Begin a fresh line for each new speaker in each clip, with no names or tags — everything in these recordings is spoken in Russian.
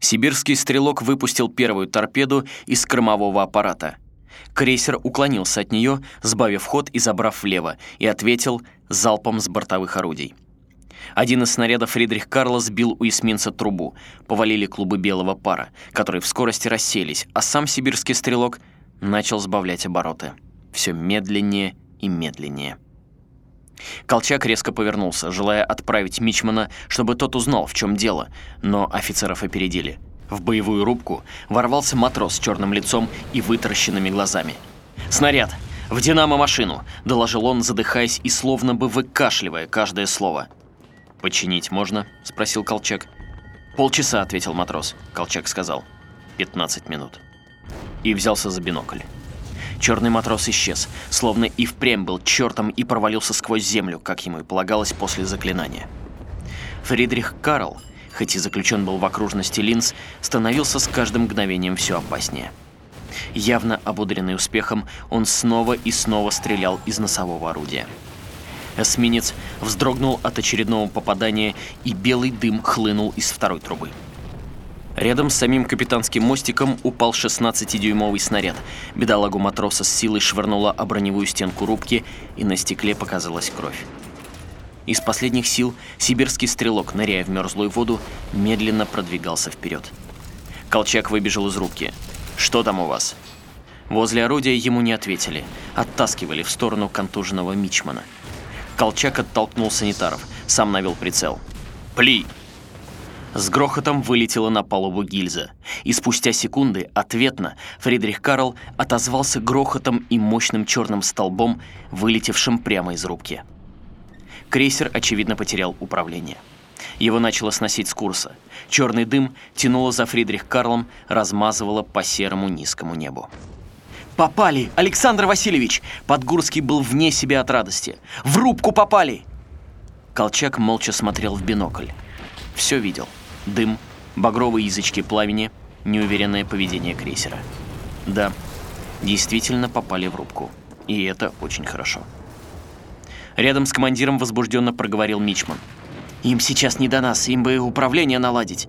Сибирский стрелок выпустил первую торпеду из кормового аппарата. Крейсер уклонился от нее, сбавив ход и забрав влево, и ответил залпом с бортовых орудий. Один из снарядов Фридрих Карла сбил у эсминца трубу, повалили клубы белого пара, которые в скорости расселись, а сам сибирский стрелок начал сбавлять обороты. Все медленнее и медленнее. Колчак резко повернулся, желая отправить Мичмана, чтобы тот узнал, в чем дело, но офицеров опередили. В боевую рубку ворвался матрос с черным лицом и вытаращенными глазами. «Снаряд! В динамо-машину!» — доложил он, задыхаясь и словно бы выкашливая каждое слово. «Починить можно?» — спросил Колчак. «Полчаса», — ответил матрос. Колчак сказал. «Пятнадцать минут». И взялся за бинокль. Черный матрос исчез, словно и впрямь был чертом и провалился сквозь землю, как ему и полагалось после заклинания. Фридрих Карл, хоть и заключен был в окружности линз, становился с каждым мгновением все опаснее. Явно обудренный успехом, он снова и снова стрелял из носового орудия. Эсминец вздрогнул от очередного попадания, и белый дым хлынул из второй трубы. Рядом с самим капитанским мостиком упал 16-дюймовый снаряд. Бедолагу матроса с силой швырнула о броневую стенку рубки, и на стекле показалась кровь. Из последних сил сибирский стрелок, ныряя в мерзлую воду, медленно продвигался вперед. Колчак выбежал из рубки. «Что там у вас?» Возле орудия ему не ответили, оттаскивали в сторону контуженного мичмана. Колчак оттолкнул санитаров, сам навел прицел. «Пли!» С грохотом вылетела на палубу гильза, и спустя секунды ответно Фридрих Карл отозвался грохотом и мощным черным столбом, вылетевшим прямо из рубки. Крейсер, очевидно, потерял управление. Его начало сносить с курса. Черный дым тянуло за Фридрих Карлом, размазывало по серому низкому небу. «Попали! Александр Васильевич!» Подгурский был вне себя от радости. «В рубку попали!» Колчак молча смотрел в бинокль. Все видел дым, багровые язычки пламени, неуверенное поведение крейсера. Да, действительно попали в рубку. И это очень хорошо. Рядом с командиром возбужденно проговорил Мичман. «Им сейчас не до нас, им бы управление наладить».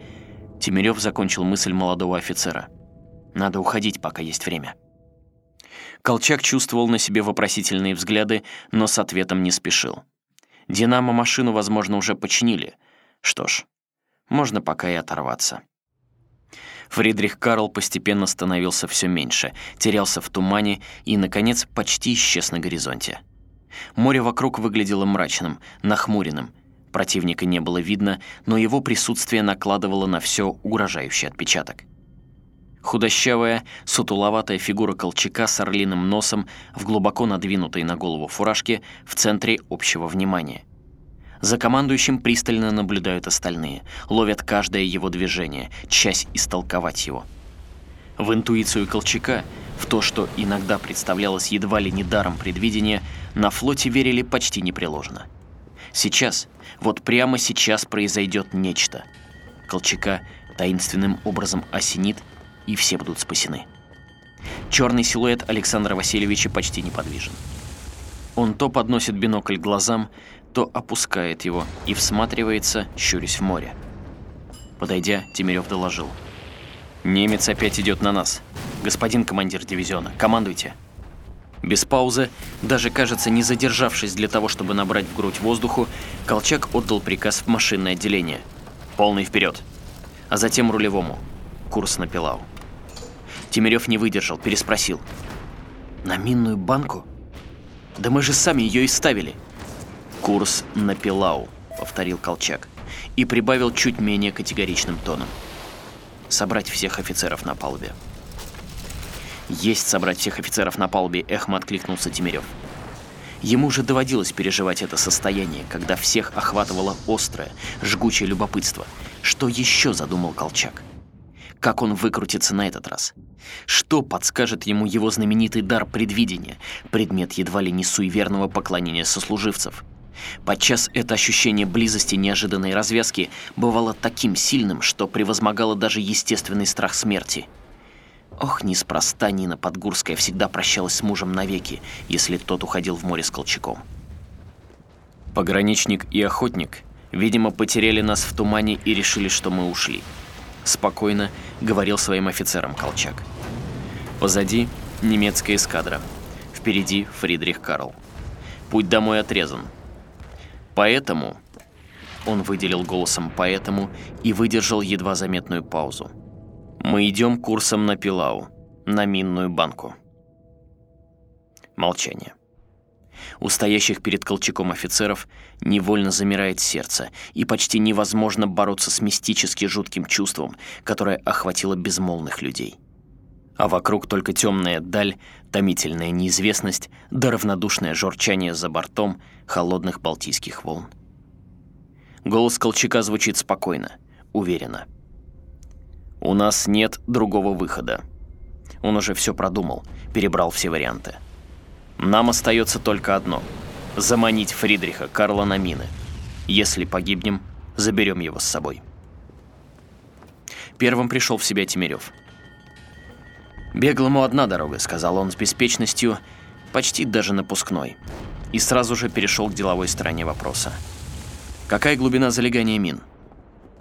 Тимирев закончил мысль молодого офицера. «Надо уходить, пока есть время». Колчак чувствовал на себе вопросительные взгляды, но с ответом не спешил. «Динамо-машину, возможно, уже починили. Что ж, можно пока и оторваться. Фридрих Карл постепенно становился все меньше, терялся в тумане и, наконец, почти исчез на горизонте. Море вокруг выглядело мрачным, нахмуренным. Противника не было видно, но его присутствие накладывало на все угрожающий отпечаток. Худощавая, сутуловатая фигура Колчака с орлиным носом в глубоко надвинутой на голову фуражке в центре общего внимания. За командующим пристально наблюдают остальные, ловят каждое его движение, часть истолковать его. В интуицию Колчака, в то, что иногда представлялось едва ли не даром предвидения, на флоте верили почти непреложно. Сейчас, вот прямо сейчас произойдет нечто. Колчака таинственным образом осенит, и все будут спасены. Черный силуэт Александра Васильевича почти неподвижен. Он то подносит бинокль глазам, то опускает его и всматривается, щурясь в море. Подойдя, Тимирев доложил. «Немец опять идет на нас. Господин командир дивизиона, командуйте». Без паузы, даже, кажется, не задержавшись для того, чтобы набрать в грудь воздуху, Колчак отдал приказ в машинное отделение. «Полный вперед!» А затем рулевому. Курс на Пилау. Тимирев не выдержал, переспросил. «На минную банку? Да мы же сами ее и ставили!» «Курс на Пилау», — повторил Колчак и прибавил чуть менее категоричным тоном. «Собрать всех офицеров на палубе». «Есть собрать всех офицеров на палубе», — эхом откликнулся Тимирев. Ему же доводилось переживать это состояние, когда всех охватывало острое, жгучее любопытство. Что еще задумал Колчак? Как он выкрутится на этот раз? Что подскажет ему его знаменитый дар предвидения, предмет едва ли не суеверного поклонения сослуживцев? Подчас это ощущение близости неожиданной развязки бывало таким сильным, что превозмогало даже естественный страх смерти. Ох, неспроста Нина Подгурская всегда прощалась с мужем навеки, если тот уходил в море с Колчаком. Пограничник и охотник, видимо, потеряли нас в тумане и решили, что мы ушли. спокойно говорил своим офицерам Колчак. Позади немецкая эскадра. Впереди Фридрих Карл. Путь домой отрезан. Поэтому он выделил голосом «поэтому» и выдержал едва заметную паузу. «Мы идем курсом на Пилау, на минную банку». Молчание. У стоящих перед Колчаком офицеров невольно замирает сердце, и почти невозможно бороться с мистически жутким чувством, которое охватило безмолвных людей. А вокруг только темная даль, томительная неизвестность да равнодушное журчание за бортом холодных балтийских волн. Голос Колчака звучит спокойно, уверенно. «У нас нет другого выхода». Он уже все продумал, перебрал все варианты. Нам остается только одно — заманить Фридриха Карла на мины. Если погибнем, заберем его с собой. Первым пришел в себя Тимирев. «Беглому одна дорога», — сказал он с беспечностью, почти даже напускной, и сразу же перешел к деловой стороне вопроса. «Какая глубина залегания мин?»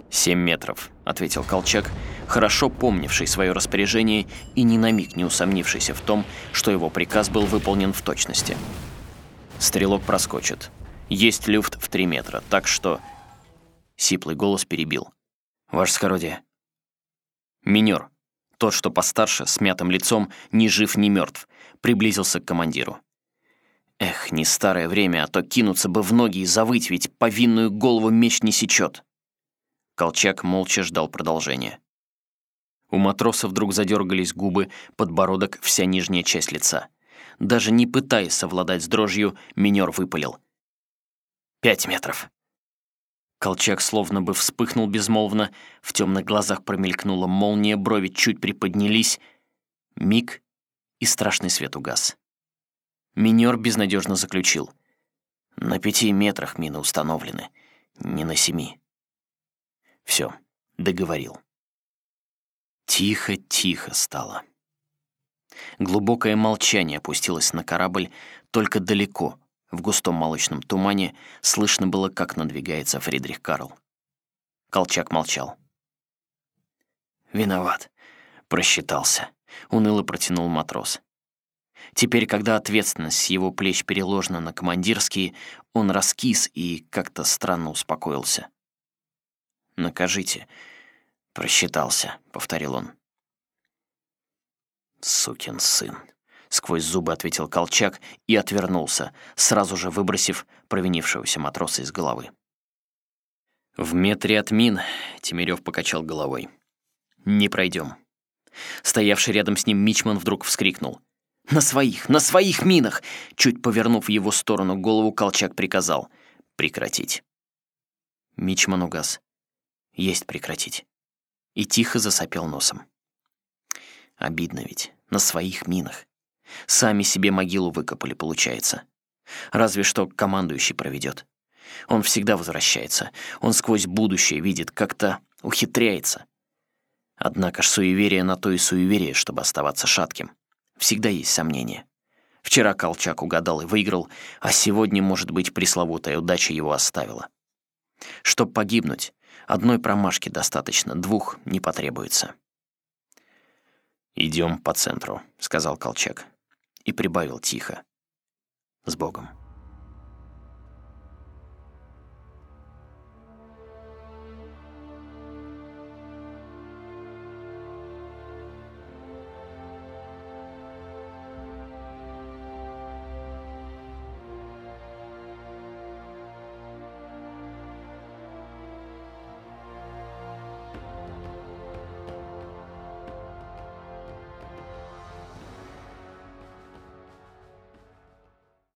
«Семь метров», — ответил Колчак, хорошо помнивший свое распоряжение и ни на миг не усомнившийся в том, что его приказ был выполнен в точности. Стрелок проскочит. Есть люфт в три метра, так что... Сиплый голос перебил. «Ваше скородие». Минер, тот, что постарше, с мятым лицом, ни жив, ни мертв, приблизился к командиру. Эх, не старое время, а то кинуться бы в ноги и завыть, ведь повинную голову меч не сечет. Колчак молча ждал продолжения. У матроса вдруг задергались губы, подбородок, вся нижняя часть лица. Даже не пытаясь совладать с дрожью, минер выпалил. «Пять метров». Колчак словно бы вспыхнул безмолвно, в темных глазах промелькнула молния, брови чуть приподнялись. Миг, и страшный свет угас. Минер безнадежно заключил. «На пяти метрах мины установлены, не на семи». Все, договорил. Тихо-тихо стало. Глубокое молчание опустилось на корабль, только далеко, в густом молочном тумане, слышно было, как надвигается Фридрих Карл. Колчак молчал. «Виноват», — просчитался, — уныло протянул матрос. Теперь, когда ответственность с его плеч переложена на командирские, он раскис и как-то странно успокоился. Накажите. Просчитался, повторил он. Сукин сын. Сквозь зубы ответил Колчак и отвернулся, сразу же выбросив провинившегося матроса из головы. В метре от мин Тимирев покачал головой. «Не пройдем». Стоявший рядом с ним Мичман вдруг вскрикнул. «На своих! На своих минах!» Чуть повернув в его сторону голову, Колчак приказал. «Прекратить». Мичман угас. Есть прекратить. И тихо засопел носом. Обидно ведь, на своих минах. Сами себе могилу выкопали, получается. Разве что командующий проведет. Он всегда возвращается. Он сквозь будущее видит, как-то ухитряется. Однако ж суеверие на то и суеверие, чтобы оставаться шатким. Всегда есть сомнения. Вчера Колчак угадал и выиграл, а сегодня, может быть, пресловутая удача его оставила. Чтоб погибнуть, Одной промашки достаточно, двух не потребуется. «Идем по центру», — сказал Колчак. И прибавил тихо. «С Богом».